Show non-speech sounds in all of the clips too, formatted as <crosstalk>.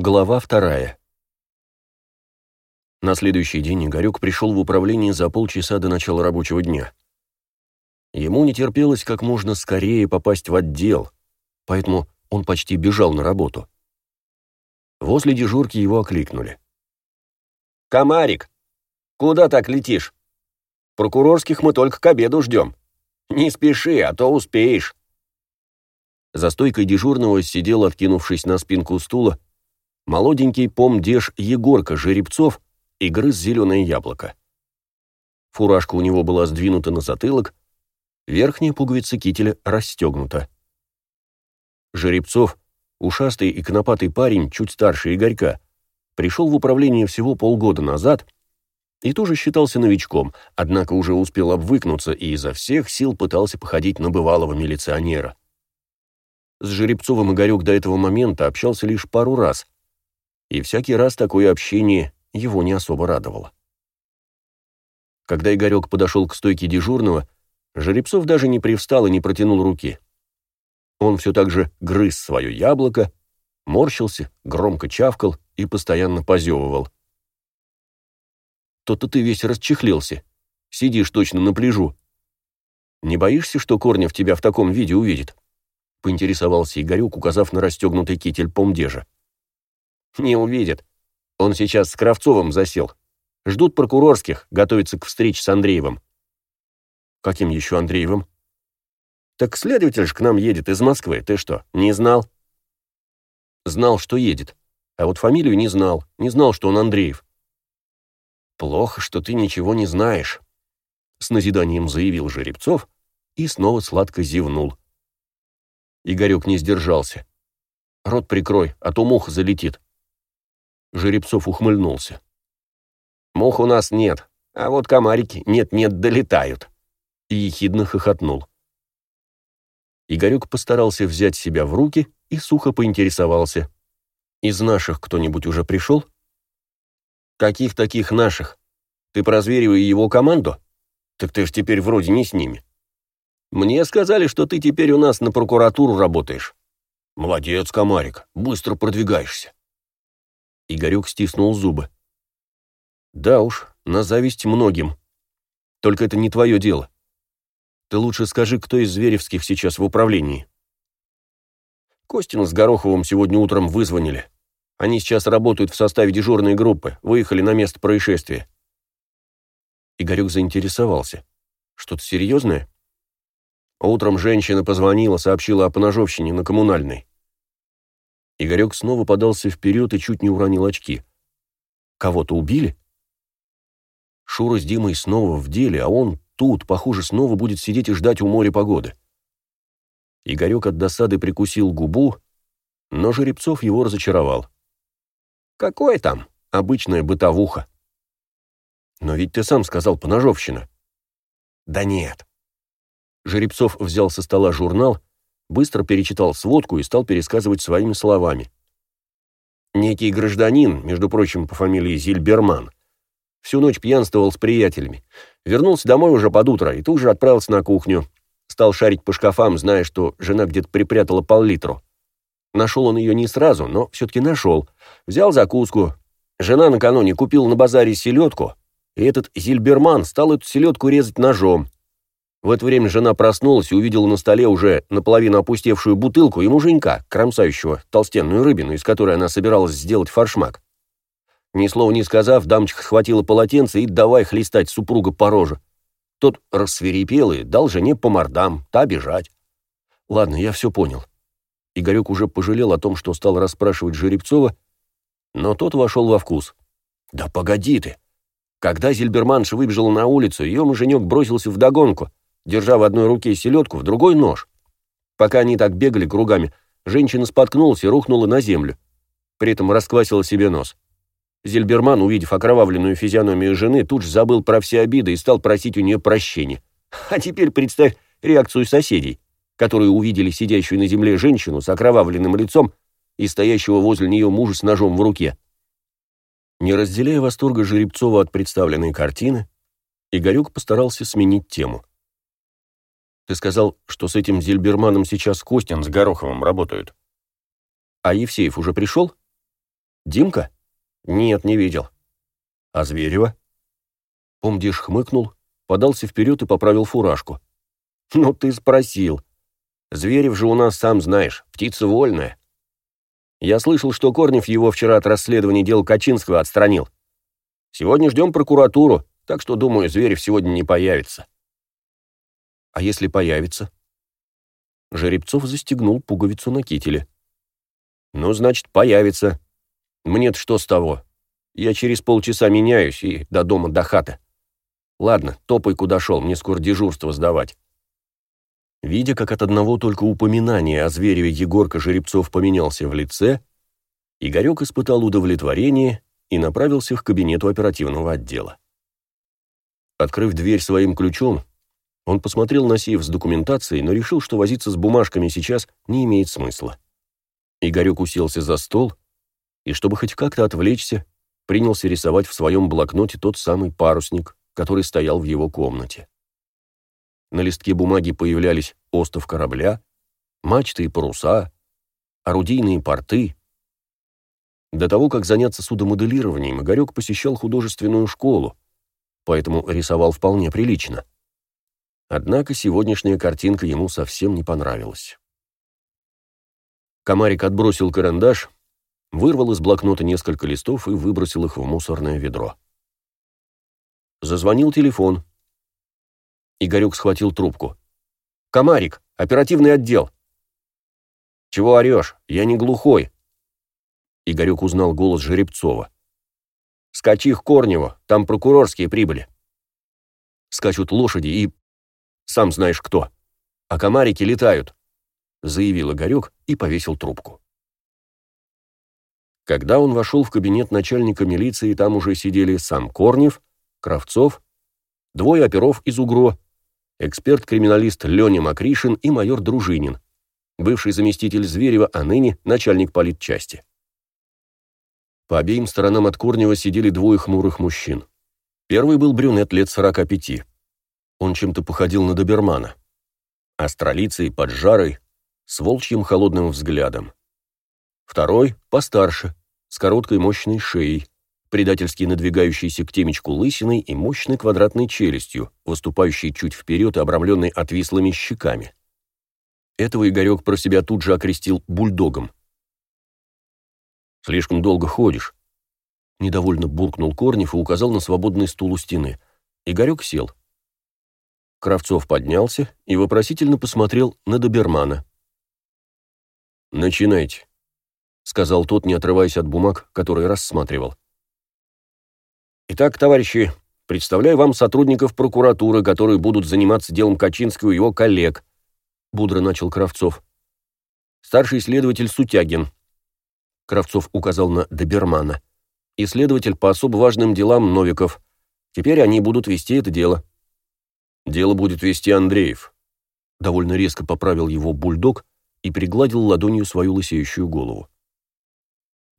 Глава вторая. На следующий день Игорек пришел в управление за полчаса до начала рабочего дня. Ему не терпелось как можно скорее попасть в отдел, поэтому он почти бежал на работу. Возле дежурки его окликнули. «Комарик, куда так летишь? Прокурорских мы только к обеду ждем. Не спеши, а то успеешь». За стойкой дежурного сидел, откинувшись на спинку стула, молоденький помдеж Егорка Жеребцов и грыз зеленое яблоко. Фуражка у него была сдвинута на затылок, верхняя пуговица кителя расстегнута. Жеребцов, ушастый и конопатый парень, чуть старше Игорька, пришел в управление всего полгода назад и тоже считался новичком, однако уже успел обвыкнуться и изо всех сил пытался походить на бывалого милиционера. С Жеребцовым Игорек до этого момента общался лишь пару раз — и всякий раз такое общение его не особо радовало. Когда Игорек подошел к стойке дежурного, Жеребцов даже не привстал и не протянул руки. Он все так же грыз свое яблоко, морщился, громко чавкал и постоянно позевывал. «То-то ты весь расчехлился. Сидишь точно на пляжу. Не боишься, что Корнев тебя в таком виде увидит?» — поинтересовался Игорек, указав на расстегнутый китель помдежа. Не увидят. Он сейчас с Кравцовым засел. Ждут прокурорских, готовятся к встрече с Андреевым. Каким еще Андреевым? Так следователь ж к нам едет из Москвы. Ты что, не знал? Знал, что едет. А вот фамилию не знал. Не знал, что он Андреев. Плохо, что ты ничего не знаешь. С назиданием заявил Жеребцов и снова сладко зевнул. Игорек не сдержался. Рот прикрой, а то муха залетит. Жеребцов ухмыльнулся. «Мух у нас нет, а вот комарики нет-нет долетают», и ехидно хохотнул. Игорек постарался взять себя в руки и сухо поинтересовался. «Из наших кто-нибудь уже пришел?» «Каких таких наших? Ты прозверивай его команду? Так ты ж теперь вроде не с ними. Мне сказали, что ты теперь у нас на прокуратуру работаешь». «Молодец, комарик, быстро продвигаешься». Игорек стиснул зубы. «Да уж, на зависть многим. Только это не твое дело. Ты лучше скажи, кто из Зверевских сейчас в управлении?» Костина с Гороховым сегодня утром вызвонили. Они сейчас работают в составе дежурной группы, выехали на место происшествия. Игорек заинтересовался. Что-то серьезное? Утром женщина позвонила, сообщила о поножовщине на коммунальной. Игорек снова подался вперед и чуть не уронил очки. Кого-то убили? Шура с Димой снова в деле, а он тут, похоже, снова будет сидеть и ждать у моря погоды. Игорек от досады прикусил губу, но Жеребцов его разочаровал. «Какое там? Обычная бытовуха». «Но ведь ты сам сказал поножовщина». «Да нет». Жеребцов взял со стола журнал быстро перечитал сводку и стал пересказывать своими словами. Некий гражданин, между прочим, по фамилии Зильберман, всю ночь пьянствовал с приятелями. Вернулся домой уже под утро и тут же отправился на кухню. Стал шарить по шкафам, зная, что жена где-то припрятала пол-литру. Нашел он ее не сразу, но все-таки нашел. Взял закуску. Жена накануне купила на базаре селедку, и этот Зильберман стал эту селедку резать ножом. В это время жена проснулась и увидела на столе уже наполовину опустевшую бутылку и муженька, кромсающего толстенную рыбину, из которой она собиралась сделать фаршмак. Ни слова не сказав, дамочка схватила полотенце и давай хлестать супруга по роже. Тот рассверепел и дал жене по мордам, та бежать. Ладно, я все понял. Игорек уже пожалел о том, что стал расспрашивать Жеребцова, но тот вошел во вкус. «Да погоди ты!» Когда Зильберманша выбежала на улицу, ее муженек бросился вдогонку — держа в одной руке селедку, в другой нож. Пока они так бегали кругами, женщина споткнулась и рухнула на землю. При этом расквасила себе нос. Зельберман, увидев окровавленную физиономию жены, тут же забыл про все обиды и стал просить у нее прощения. <laughs> А теперь представь реакцию соседей, которые увидели сидящую на земле женщину с окровавленным лицом и стоящего возле нее мужа с ножом в руке. Не разделяя восторга Жеребцова от представленной картины, Игорек постарался сменить тему. Ты сказал, что с этим Зильберманом сейчас Костин с Гороховым работают. А Евсеев уже пришел? Димка? Нет, не видел. А Зверева? Помдиш хмыкнул, подался вперед и поправил фуражку. Ну ты спросил. Зверев же у нас, сам знаешь, птица вольная. Я слышал, что Корнев его вчера от расследования дела Качинского отстранил. Сегодня ждем прокуратуру, так что, думаю, Зверев сегодня не появится. А если появится? Жеребцов застегнул пуговицу на кителе. Ну, значит, появится. Мне-то что с того? Я через полчаса меняюсь и до дома, до хаты. Ладно, топай, куда шел, мне скоро дежурство сдавать. Видя, как от одного только упоминания о Звереве Егорка Жеребцов поменялся в лице, Игорек испытал удовлетворение и направился к кабинету оперативного отдела. Открыв дверь своим ключом, он посмотрел на сейф с документацией, но решил, что возиться с бумажками сейчас не имеет смысла. Игорек уселся за стол и, чтобы хоть как-то отвлечься, принялся рисовать в своем блокноте тот самый парусник, который стоял в его комнате. На листке бумаги появлялись остов корабля, мачты и паруса, орудийные порты. До того, как заняться судомоделированием, Игорек посещал художественную школу, поэтому рисовал вполне прилично. Однако сегодняшняя картинка ему совсем не понравилась. Комарик отбросил карандаш, вырвал из блокнота несколько листов и выбросил их в мусорное ведро. Зазвонил телефон. Игорек схватил трубку. «Комарик, оперативный отдел!» «Чего орешь? Я не глухой!» Игорек узнал голос Жеребцова. «Скачи к Корневу, там прокурорские прибыли». Скачут лошади и... Сам знаешь кто. А комарики летают, заявил Игорек и повесил трубку. Когда он вошел в кабинет начальника милиции, там уже сидели сам Корнев, Кравцов, двое оперов из УГРО, эксперт-криминалист Леня Макришин и майор Дружинин, бывший заместитель Зверева, а ныне начальник политчасти. По обеим сторонам от Корнева сидели двое хмурых мужчин. Первый был брюнет лет 45. Он чем-то походил на добермана. Астролицей, поджарой, с волчьим холодным взглядом. Второй, постарше, с короткой мощной шеей, предательски надвигающейся к темечку лысиной и мощной квадратной челюстью, выступающей чуть вперед и обрамленной отвислыми щеками. Этого Игорек про себя тут же окрестил бульдогом. «Слишком долго ходишь», — недовольно буркнул Корнев и указал на свободный стул у стены. Игорек сел. Кравцов поднялся и вопросительно посмотрел на добермана. «Начинайте», — сказал тот, не отрываясь от бумаг, которые рассматривал. Итак, товарищи, представляю вам сотрудников прокуратуры, которые будут заниматься делом Качинского и его коллег, бодро начал Кравцов. Старший следователь Сутягин. Кравцов указал на добермана. И следователь по особо важным делам Новиков. Теперь они будут вести это дело. Дело будет вести Андреев. Довольно резко поправил его бульдог и пригладил ладонью свою лысеющую голову.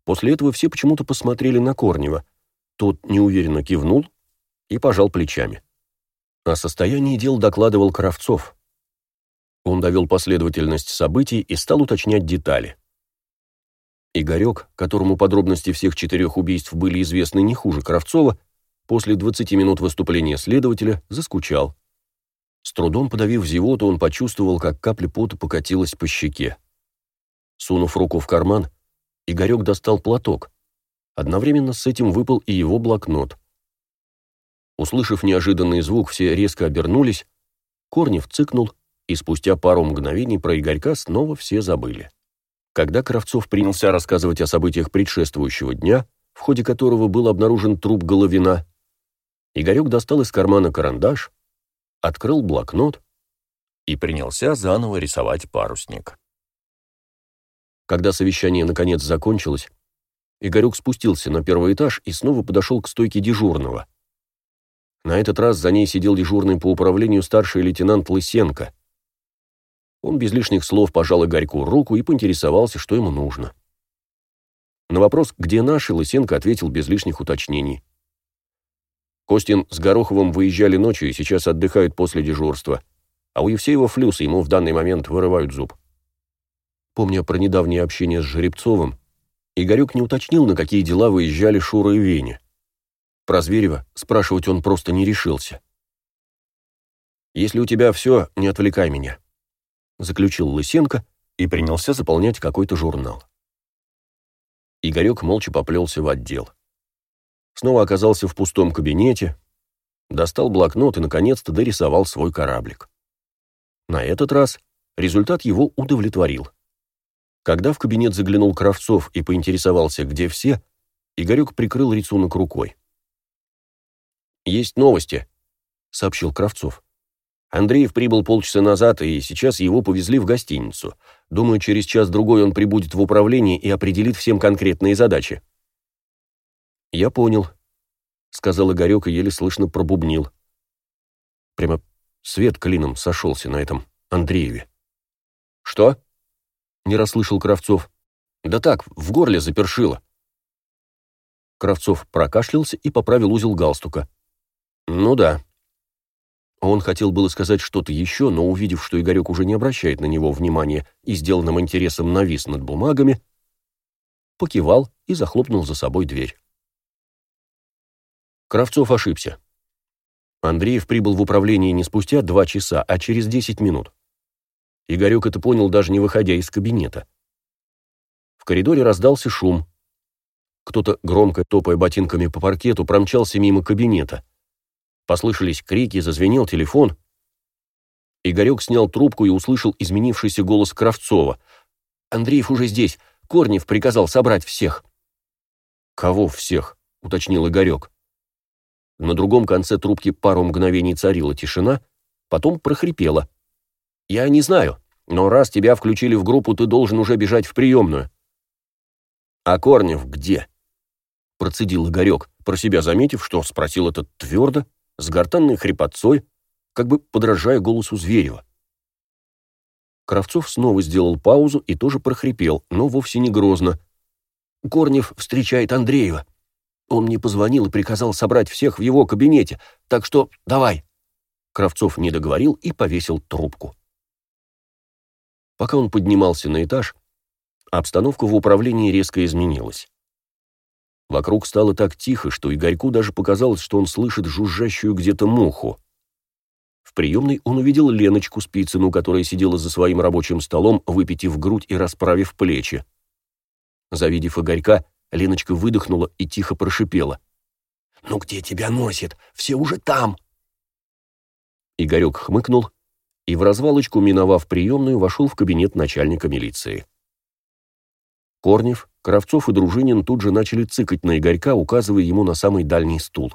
После этого все почему-то посмотрели на Корнева – тот неуверенно кивнул и пожал плечами. О состоянии дел докладывал Кравцов. Он довел последовательность событий и стал уточнять детали. Игорек, которому подробности всех четырех убийств были известны не хуже Кравцова, после 20 минут выступления следователя заскучал. С трудом подавив зевоту, он почувствовал, как капля пота покатилась по щеке. Сунув руку в карман, Игорек достал платок, Одновременно с этим выпал и его блокнот. Услышав неожиданный звук, все резко обернулись, Корнев цыкнул, и спустя пару мгновений про Игорька снова все забыли. Когда Кравцов принялся рассказывать о событиях предшествующего дня, в ходе которого был обнаружен труп Головина, Игорек достал из кармана карандаш, открыл блокнот и принялся заново рисовать парусник. Когда совещание наконец закончилось, Игорек спустился на первый этаж и снова подошел к стойке дежурного. На этот раз за ней сидел дежурный по управлению старший лейтенант Лысенко. Он без лишних слов пожал Игорьку руку и поинтересовался, что ему нужно. На вопрос, где наши, Лысенко ответил без лишних уточнений. Костин с Гороховым выезжали ночью и сейчас отдыхают после дежурства, а у Евсеева флюс, ему в данный момент вырывают зуб. Помня про недавнее общение с Жеребцовым, Игорек не уточнил, на какие дела выезжали Шура и Веня. Про Зверева спрашивать он просто не решился. «Если у тебя все, не отвлекай меня», — заключил Лысенко и принялся заполнять какой-то журнал. Игорек молча поплелся в отдел. Снова оказался в пустом кабинете, достал блокнот и, наконец-то, дорисовал свой кораблик. На этот раз результат его удовлетворил. Когда в кабинет заглянул Кравцов и поинтересовался, где все, Игорек прикрыл рисунок рукой. «Есть новости», — сообщил Кравцов. Андреев прибыл полчаса назад, и сейчас его повезли в гостиницу. Думаю, через час-другой он прибудет в управление и определит всем конкретные задачи. «Я понял», — сказал Игорек и еле слышно пробубнил. Прямо свет клином сошелся на этом Андрееве. «Что?» — не расслышал Кравцов. «Да так, в горле запершило». Кравцов прокашлялся и поправил узел галстука. «Ну да», он хотел было сказать что-то еще, но увидев, что Игорек уже не обращает на него внимания и сделанным интересом навис над бумагами, покивал и захлопнул за собой дверь. Кравцов ошибся. Андреев прибыл в управление не спустя два часа, а через десять минут. Игорек это понял, даже не выходя из кабинета. В коридоре раздался шум. Кто-то, громко топая ботинками по паркету, промчался мимо кабинета. Послышались крики, зазвенел телефон. Игорек снял трубку и услышал изменившийся голос Кравцова. «Андреев уже здесь. Корнев приказал собрать всех». «Кого всех?» — уточнил Игорек. На другом конце трубки пару мгновений царила тишина, потом прохрипела. «Я не знаю, но раз тебя включили в группу, ты должен уже бежать в приемную». «А Корнев где?» — процедил Игорек, про себя заметив, что спросил этот твердо, с гортанной хрипотцой, как бы подражая голосу Зверева. Кравцов снова сделал паузу и тоже прохрипел, но вовсе не грозно. «Корнев встречает Андреева. Он мне позвонил и приказал собрать всех в его кабинете, так что давай». Кравцов не договорил и повесил трубку. Пока он поднимался на этаж, обстановка в управлении резко изменилась. Вокруг стало так тихо, что Игорьку даже показалось, что он слышит жужжащую где-то муху. В приемной он увидел Леночку Спицыну, которая сидела за своим рабочим столом, выпитив грудь и расправив плечи. Завидев Игорька, Леночка выдохнула и тихо прошипела. «Ну где тебя носит? Все уже там!» Игорек хмыкнул и в развалочку, миновав приемную, вошел в кабинет начальника милиции. Корнев, Кравцов и Дружинин тут же начали цыкать на Игорька, указывая ему на самый дальний стул.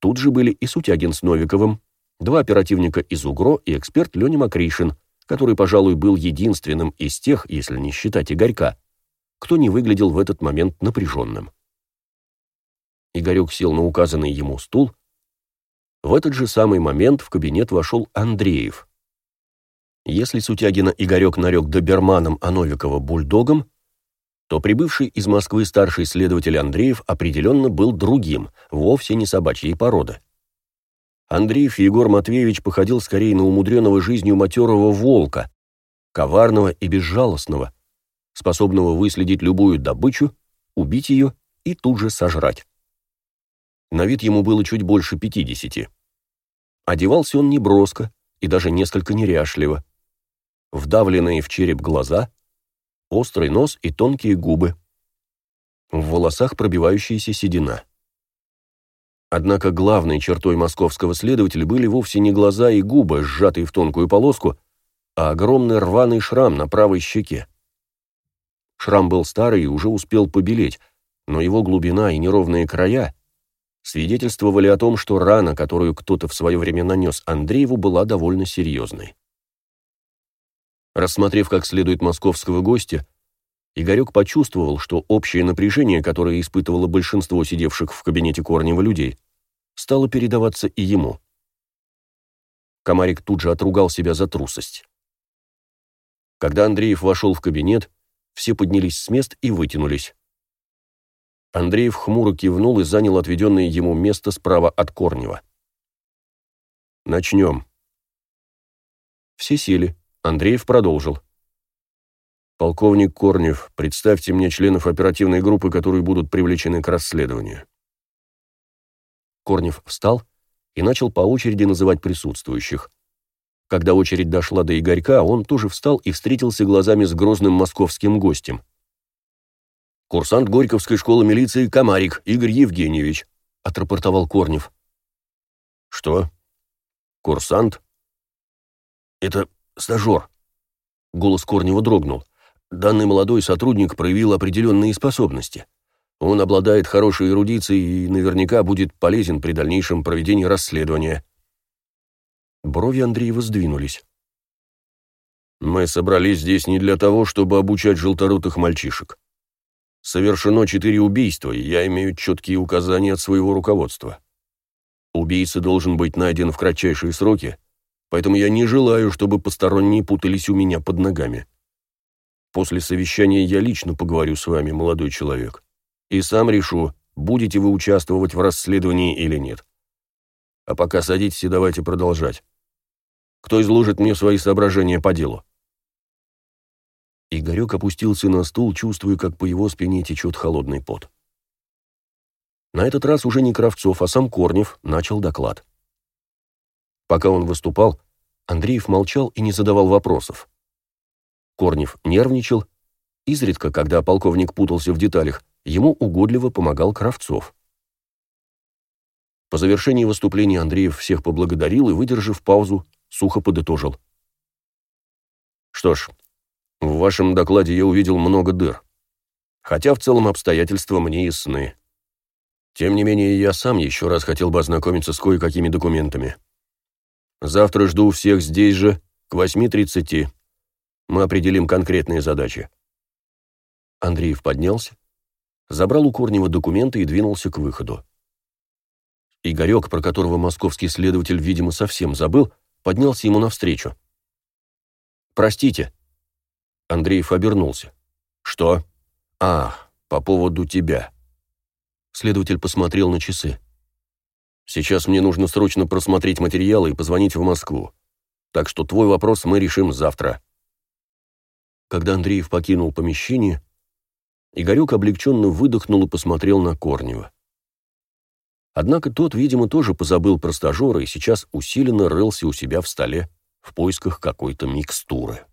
Тут же были и Сутягин с Новиковым, два оперативника из УГРО и эксперт Леня Макришин, который, пожалуй, был единственным из тех, если не считать Игорька, кто не выглядел в этот момент напряженным. Игорек сел на указанный ему стул. В этот же самый момент в кабинет вошел Андреев. Если Сутягина Игорек нарек доберманом, а Новикова бульдогом, то прибывший из Москвы старший следователь Андреев определенно был другим, вовсе не собачьей породы. Андреев Егор Матвеевич походил скорее на умудренного жизнью матерого волка, коварного и безжалостного, способного выследить любую добычу, убить ее и тут же сожрать. На вид ему было чуть больше пятидесяти. Одевался он неброско и даже несколько неряшливо вдавленные в череп глаза, острый нос и тонкие губы. В волосах пробивающаяся седина. Однако главной чертой московского следователя были вовсе не глаза и губы, сжатые в тонкую полоску, а огромный рваный шрам на правой щеке. Шрам был старый и уже успел побелеть, но его глубина и неровные края свидетельствовали о том, что рана, которую кто-то в свое время нанес Андрееву, была довольно серьезной. Рассмотрев как следует московского гостя, Игорек почувствовал, что общее напряжение, которое испытывало большинство сидевших в кабинете Корнева людей, стало передаваться и ему. Комарик тут же отругал себя за трусость. Когда Андреев вошел в кабинет, все поднялись с мест и вытянулись. Андреев хмуро кивнул и занял отведенное ему место справа от Корнева. «Начнем». Все сели. Андреев продолжил. «Полковник Корнев, представьте мне членов оперативной группы, которые будут привлечены к расследованию». Корнев встал и начал по очереди называть присутствующих. Когда очередь дошла до Игорька, он тоже встал и встретился глазами с грозным московским гостем. «Курсант Горьковской школы милиции Комарик Игорь Евгеньевич», — отрапортовал Корнев. «Что? Курсант?» «Это стажер». Голос Корнева дрогнул. Данный молодой сотрудник проявил определенные способности. Он обладает хорошей эрудицией и наверняка будет полезен при дальнейшем проведении расследования. Брови Андреева сдвинулись. «Мы собрались здесь не для того, чтобы обучать желторотых мальчишек. Совершено четыре убийства, и я имею четкие указания от своего руководства. Убийца должен быть найден в кратчайшие сроки, поэтому я не желаю, чтобы посторонние путались у меня под ногами. После совещания я лично поговорю с вами, молодой человек и сам решу, будете вы участвовать в расследовании или нет. А пока садитесь и давайте продолжать. Кто изложит мне свои соображения по делу?» Игорек опустился на стул, чувствуя, как по его спине течет холодный пот. На этот раз уже не Кравцов, а сам Корнев начал доклад. Пока он выступал, Андреев молчал и не задавал вопросов. Корнев нервничал, изредка, когда полковник путался в деталях, ему угодливо помогал Кравцов. По завершении выступления Андреев всех поблагодарил и, выдержав паузу, сухо подытожил. «Что ж, в вашем докладе я увидел много дыр, хотя в целом обстоятельства мне ясны. Тем не менее, я сам еще раз хотел бы ознакомиться с кое-какими документами. Завтра жду всех здесь же, к 8.30. Мы определим конкретные задачи». Андреев поднялся, забрал у Корнева документы и двинулся к выходу. Игорек, про которого московский следователь, видимо, совсем забыл, поднялся ему навстречу. «Простите». Андреев обернулся. «Что?» «А, по поводу тебя». Следователь посмотрел на часы. «Сейчас мне нужно срочно просмотреть материалы и позвонить в Москву. Так что твой вопрос мы решим завтра». Когда Андреев покинул помещение, Игорек облегченно выдохнул и посмотрел на Корнева. Однако тот, видимо, тоже позабыл про стажера и сейчас усиленно рылся у себя в столе в поисках какой-то микстуры.